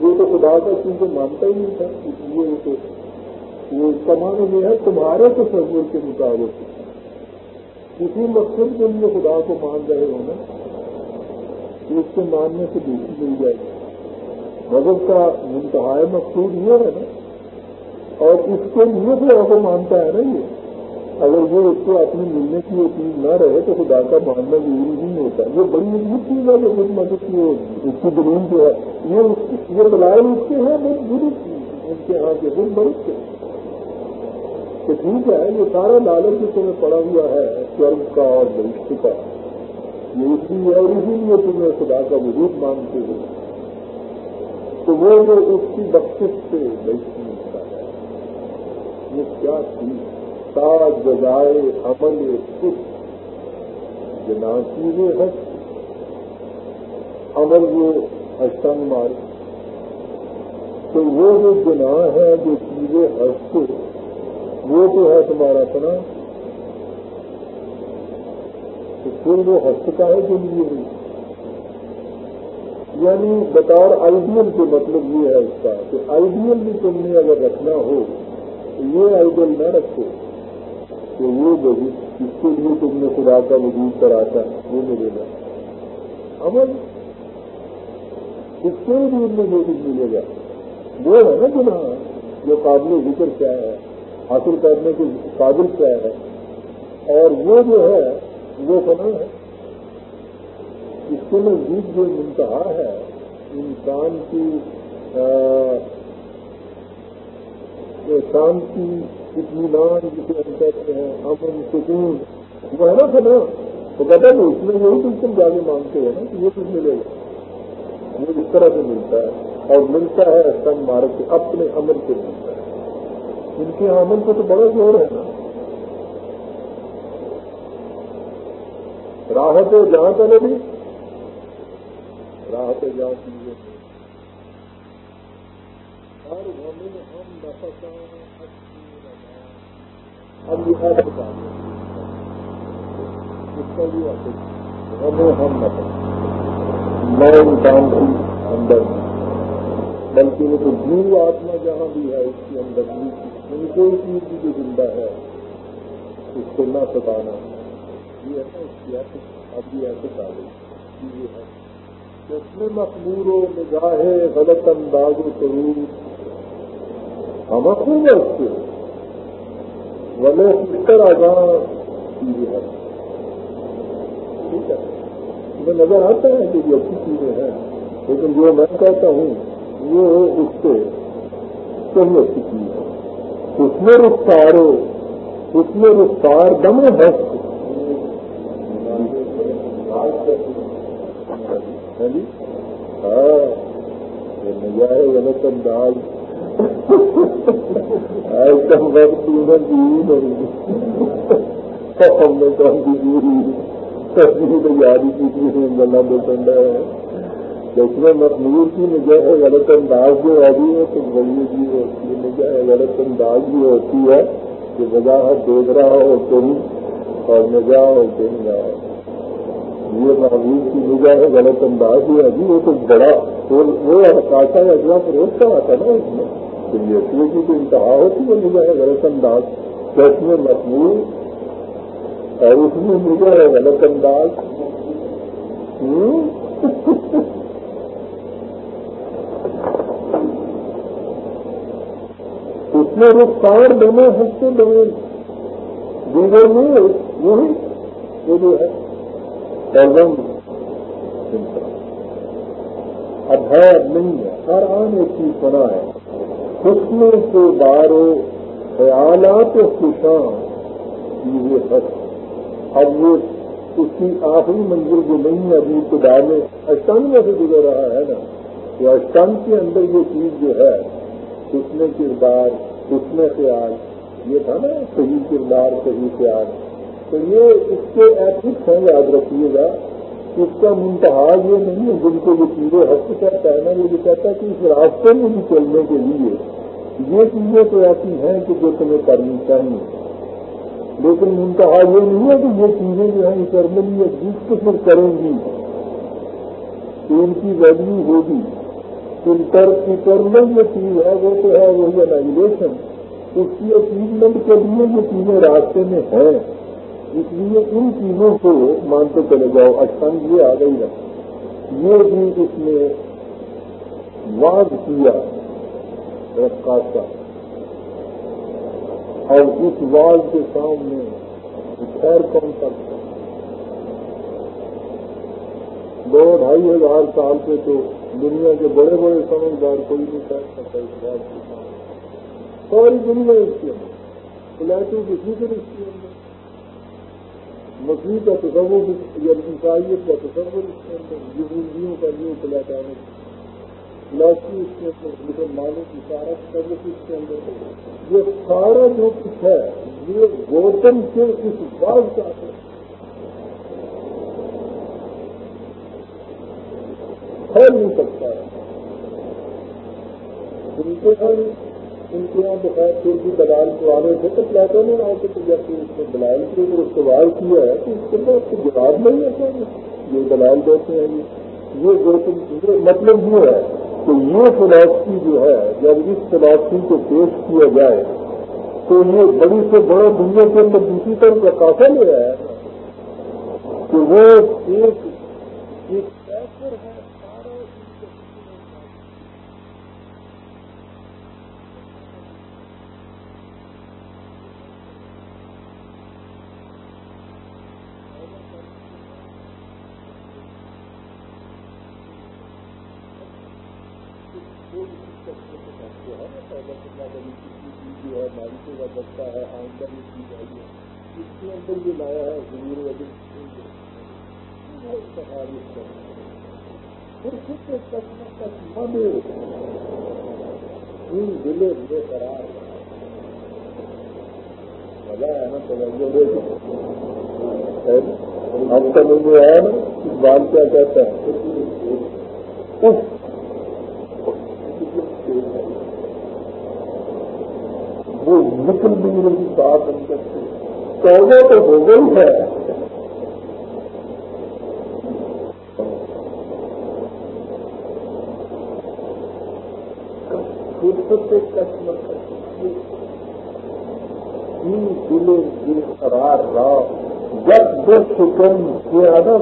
یہ تو خدا کا چیزیں مانتا ہی نہیں تھا۔ اس لیے تو وہ اس کا معنی یہ ہے تمہارے تصور کے مطابق۔ کسی مقصد کے لیے خدا کو مان رہے ہو نا اس کے ماننے سے دوسری مل جائے۔ گی مذہب کا منتہا مقصود یہ ہے نا۔ اور اس کے لیے بھی آپ کو مانتا ہے نا یہ۔ اگر وہ اس کو اپنی ملنے کی وہ چیز نہ رہے تو خدا کا ماننا ضروری نہیں ہوتا۔ یہ بڑی مضبوط چیز ہے جو خود مدد کی اس کی دلیل جو ہے۔ یہ یہ دلائل اس کے ہیں بہت بری ان کے ہاں کے بہت بڑی کے تو ٹھیک ہے، یہ سارا لالچ جو تمہیں پڑا ہوا ہے سرگ کا اور بہشت کا۔ یہ اس لیے اور اسی لیے تمہیں خدا کا وجود مانتے ہو تو وہ جو اس کی بخش سے بہشت ملتا ہے، یہ کیا چیز جزائے عمل کچھ جنا چیزیں ہے عمل وہ اشتنگ مار۔ تو وہ جو گناہ ہے، جو چیزیں ہست وہ تو ہے تمہارا اپنا۔ تو پھر وہ ہست کا ہے جو لیے یعنی بطور آئیڈیل کے مطلب یہ ہے اس کا کہ آئیڈیل بھی تم نے اگر رکھنا ہو، تو یہ آئیڈیل نہ رکھو۔ کہ وہ بہت جس کے لیے تم نے خدا کا وجود کراتا وہ ملے گا امن۔ اس کے بھی ان میں جو کچھ ملے گا۔ وہ ہے نا گناہ۔ جو قابل ذکر کیا ہے، حاصل کرنے کے قابل کیا ہے۔ اور وہ جو ہے، وہ فنا ہے؟ اس کے نزدیک جو منتہا ہے، انسان کی شانتی اطمینان جسے ہم کہتے ہیں امن سکون وہ ہے نا سر تو کہتا ہے اس میں یہی کچھ تم جانے مانگتے ہیں نا کہ یہ کچھ ملے۔ گا وہ اس طرح سے ملتا ہے۔ اور ملتا ہے سن مارک کے اپنے امن سے ملتا ہے ان کے امن کو تو بڑا زور ہے نا۔ راحت جہاں پہلے بھی جی؟ راحت جہاں چیزیں ہر ہمیں ہم نفسان اب یہ ہے بتا اس کا بھی ہمیں ہم نہ نئے انسان کی اندر بلکہ وہ تو جیو آتما جہاں بھی ہے، اس کے اندر بھی ان کوئی چیز بھی جو زندہ ہے، اس کو نہ ستانا۔ یہ ہے نا اس کی ایسے اب بھی ایسے تعلیم یہ ہے۔ اس میں مقبور و نگاہ غلط انداز و سرور ہم خوب ہے اس کے بولے کس طرح چیزیں ہیں ٹھیک ہے۔ مجھے نظر آتا ہے کہ یہ اچھی چیزیں ہیں لیکن جو میں کہتا ہوں، وہ اس سے کہیں اچھی چیز ہے۔ اس میں رفتار اس میں رفتار دمے ہے جی ہاں نظارے غلط انداز ایک نہیں ہم نے کہا کی تھی ہے مخمور کی غلط انداز جو آ رہی ہے تو بڑی جی ہوتی ہے غلط انداز بھی ہوتی ہے کہ وضاحت دیکھ رہا ہو تم اور نگاہ ہو تم نہ یہ محبوب کی نگاہ غلط انداز بھی ہے جی وہ تو بڑا وہ کاشا اجلا کو روکتا آتا نا اس میں۔ تو یہ کی تو انتہا ہوتی ہے نگاہ غلط انداز کیس میں مخمور اور اس میں نگاہ غلط انداز اس میں رخسار دونوں ہنستے دونوں دیگر میں وہی وہ جو ہے۔ پیغم اب ہے۔ اب نہیں ہے۔ ہر آن ایک چیز بنا ہے۔ حسن سے بارو خیالات خوشاں چیزیں ہس اب یہ اس کی آخری منزل جو نہیں ہے، ابھی ابتدا میں اشتانگ میں سے گزر رہا ہے نا۔ تو اشتانگ کے اندر یہ چیز جو ہے اس میں کردار اس میں خیال، یہ تھا نا، صحیح کردار، صحیح خیال۔ تو یہ اس کے ایتھکس ہیں، یاد رکھیے گا۔ اس کا منتہا یہ نہیں ہے، جن کو یہ چیزیں حق کرتا ہے نا یہ بھی کہتا ہے کہ اس راستے میں بھی چلنے کے لیے یہ چیزیں تو ایسی ہیں کہ جو تمہیں کرنی چاہیے۔ لیکن منتہا یہ نہیں ہے کہ یہ چیزیں جو ہیں انٹرنلی ایگزٹ پھر کریں گی، تو ان کی ویلو ہوگی۔ انٹرنل جو چیز ہے، وہ تو ہے وہی انائلیشن اس کی اچیومنٹ کے لیے یہ چیزیں راستے میں ہیں۔ اس لیے ان چیزوں کو مانتے چلے جاؤ اچھا یہ آ گئی ہے۔ یہ بھی اس نے واض کیا رفتہ اور اس واز کے سامنے خیر کون سکتا دو ڈھائی ہزار سال سے تو دنیا کے بڑے بڑے سمجھدار کوئی نہیں کہہ سکتا اس بات کے سامنے۔ ساری دنیا اس کے اندر فلیٹوں کے اندر مسیح کا تصور یا یعنی عیسائیت کا تصور اس کے اندر، یہودیوں کا نیو فلیٹ آنے فلاسفی اس کے اندر مسلمانوں کی سارا تصور اس کے اندر۔ یہ سارا جو کچھ ہے، یہ گوتم کے اس بات کا پھیل نہیں سکتا۔ ہے ان کے ان کے یہاں بخیر پھر بھی دلال کو آ رہے تھے تو پلیٹو نے آ کے جیسے اس نے دلال کے اوپر استعمال کیا ہے تو اس کے بعد کو جواب نہیں ہے یہ دلال دیتے ہیں جی۔ یہ جو مطلب یہ ہے کہ یہ فلاسفی جو ہے، جب اس فلاسفی کو پیش کیا جائے، تو یہ بڑی سے بڑا دنیا کے اندر دوسری طرف کا کافا ہے کہ وہ ایک دلے بے قرار مزہ ہے نا توجہ دے اب سمجھ میں آیا نا اس بات کیا کہتا ہے؟ وہ نکل بھی کی بات ہم کرتے توجہ تو ہو گئی ہے۔ سے کسم دلے دل قرار رہا۔ جب دو سکن زیادہ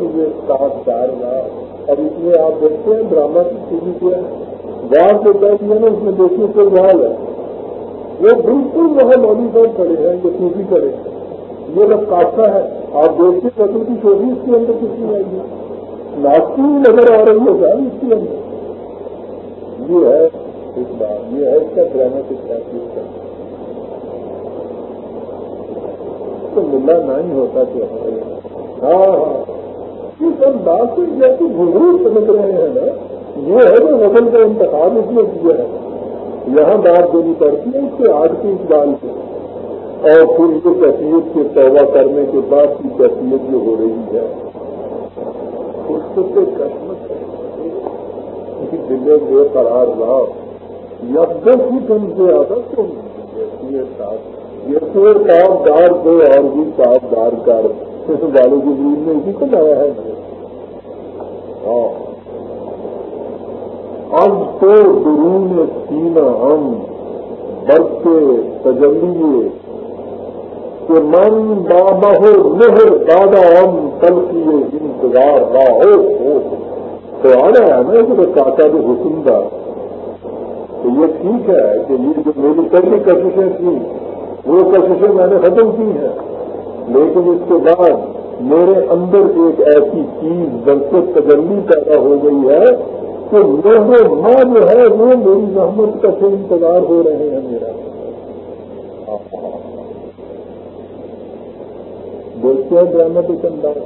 سن ساتھ چار رہا اور اس میں آپ دیکھتے ہیں، ڈرامہ کی ٹی کیا بار جو طے کیا نا، اس میں دیکھیے کوئی حال ہے۔ وہ بالکل وہاں مولوی صاحب کھڑے ہیں، جو صوفی کرے ہیں یہ رقاصہ ہے۔ آپ دیکھتے کدو کی چوبی اس کے اندر کس کی آئی ہے۔ ناستی نظر آ رہی ہے جان، اس کے اندر۔ یہ ہے اس بات، یہ ہے اس کا ڈرامہ کس تحقیق کا تو ملا نہیں ہوتا کہ ہاں ہاں۔ اس انداز سے جیسے گھگرو سمجھ رہے ہیں نا یہ ہے جو وزن کا انتخاب اس نے کیا ہے۔ یہاں بات دینی پڑتی ہے، اس کے آج کے اقبال سے۔ اور پھر یہ کیفیت کے توبہ کرنے کے بعد کی کیفیت جو ہو رہی ہے۔ اس سے کشمش دلے بے قرار رہا یا دس ہی دن سے آتا تو یہ تو دار دو اور بھی صاف دار کر۔ والے کی دین نے اسی کو لایا ہے۔ ہاں۔ اب تو درون سینا ہم برتے تجلیے کہ من بابا ہو، مہر دادا ہم کل کیے انتظار نہ ہو۔ تو آ رہا ہے نا کہ چاچا جو حکم تھا تو یہ ٹھیک ہے کہ یہ جو میری پہلی کششیں تھیں، وہ کششیں میں نے ختم کی ہیں۔ لیکن اس کے بعد میرے اندر ایک ایسی چیز برکت تجلی پیدا ہو گئی ہے کہ میرے ماں جو ہے وہ میری محمد کا سے انتظار ہو رہے ہیں میرا۔ دیکھتے ہیں ڈرامٹک انداز۔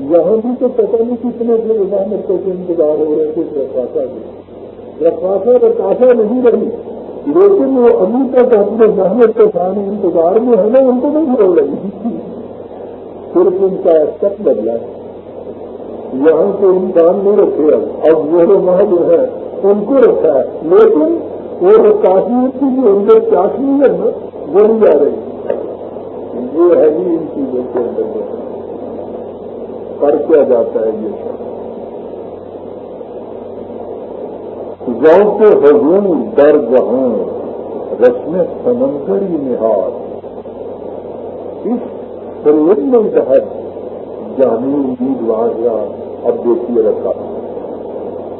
یہاں بھی تو پتہ نہیں کتنے سے محمد کا سے انتظار ہو رہے تھے رفاسا بھی۔ رفاسا رفاسا نہیں رہی، لیکن وہ ابھی تک اپنے محمد کے سامنے انتظار میں ہے نا، ان کو نہیں ہو رہی۔ صرف ان کا سب بدلا ہے۔ یہاں کے انسان نہیں رکھے اب میرے وہاں جو ہے، ان کو رکھا ہے۔ لیکن وہ کافی کی جو اندر چاشنی ہے وہ نہیں جا رہی۔ یہ ہے ہی ان چیزوں کے اندر جو کر کیا جاتا ہے یہ سب؟ کے حضور در جہاں، رسم سمندری نہار اس میں تحت جانی امیدوار یا اب دیکھیے رکھا۔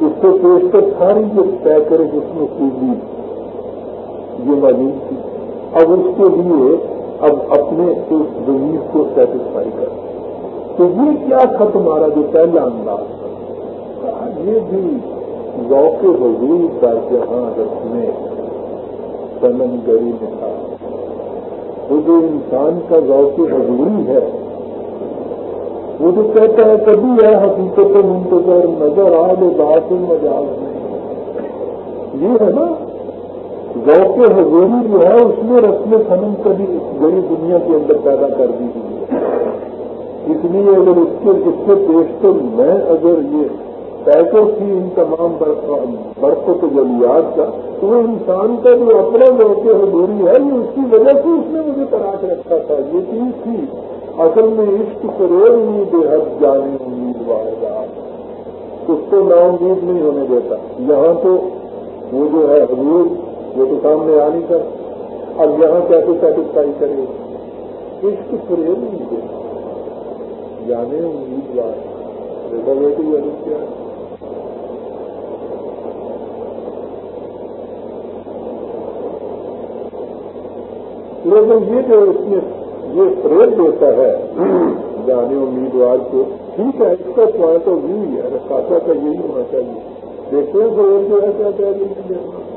اس سے پیش کر ساری جو طے کرے جس میں خوبی یہ موجود تھی۔ اب اس کے لیے اب اپنے اس زمین کو سیٹسفائی کر۔ تو یہ کیا خط مارا جو پہلا انداز تھا؟ یہ بھی ذوق حضور کا جہاں رسمیں سنم گری میں تھا۔ وہ جو انسان کا ذوق حضوری ہے۔ وہ جو کہتا ہے کبھی ہے حقیقت منتظر، نظر آ لے بات مجاز نہیں۔ یہ ہے نا ذوق حضوری جو ہے، اس میں رسم خنم کبھی بڑی دنیا کے اندر پیدا کر دی گئی ہے اس لیے اگر اس کے اس سے پیشتر میں اگر یہ پیکر تھی ان تمام برف کے جلیات کا تو وہ انسان کا جو اپنا موقع حضوری ہے، یہ اس کی وجہ سے اس نے مجھے تراش رکھا تھا۔ یہ چیز تھی۔ اصل میں عشق فروغ نہیں، بے حد جانے امیدوار رہا اس کو نا امید نہیں ہونے دیتا۔ یہاں تو وہ جو ہے حضور، وہ تو سامنے آ نہیں کر۔ اب یہاں کیسے سیٹسفائی کرے؟ عشق فروغ نہیں دیتا۔ یعنی جانے امیدوار دیکھا بیٹی کیا ہے؟ لیکن یہ جو اس میں یہ فریب دیتا ہے جانے امیدوار کو، ٹھیک ہے، اس کا پوائنٹ آف ویو ہے خاصا کا یہی ہونا چاہیے۔ دیکھتے ہیں فریب جو ہے کیا کہہ رہی ہے